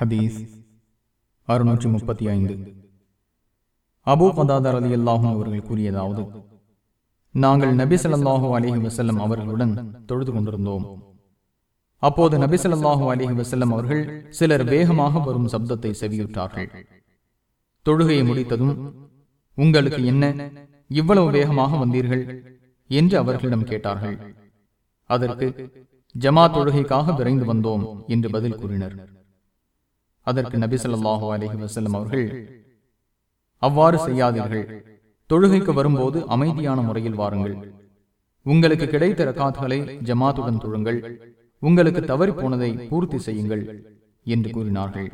ஹதீஸ் அறுநூற்றி முப்பத்தி ஐந்து. அபூ பதாதர் அலி அல்லாஹும் அவர்கள் கூறியதாவது நாங்கள் நபி சொல்லாஹு அலிஹி வசல்லம் அவர்களுடன் தொழுது கொண்டிருந்தோம். அப்போது நபி சொல்லாஹு அலிஹி வசல்லம் அவர்கள் சிலர் வேகமாக வரும் சப்தத்தை செவியுற்றார்கள். தொழுகையை முடித்ததும் உங்களுக்கு என்ன? இவ்வளவு வேகமாக வந்தீர்கள்? என்று அவர்களிடம் கேட்டார்கள். அதற்கு ஜமா தொழுகைக்காக விரைந்து வந்தோம் என்று பதில் கூறினர். அதற்கு நபி ஸல்லல்லாஹு அலைஹி வஸல்லம் அவர்கள் அவ்வாறு செய்யாதீர்கள். தொழுகைக்கு வரும்போது அமைதியான முறையில் வாருங்கள். உங்களுக்கு கிடைத்த ரக்காத்துகளை ஜமாத்துடன் தொழுங்கள். உங்களுக்கு தவறி போனதை பூர்த்தி செய்யுங்கள் என்று கூறினார்கள்.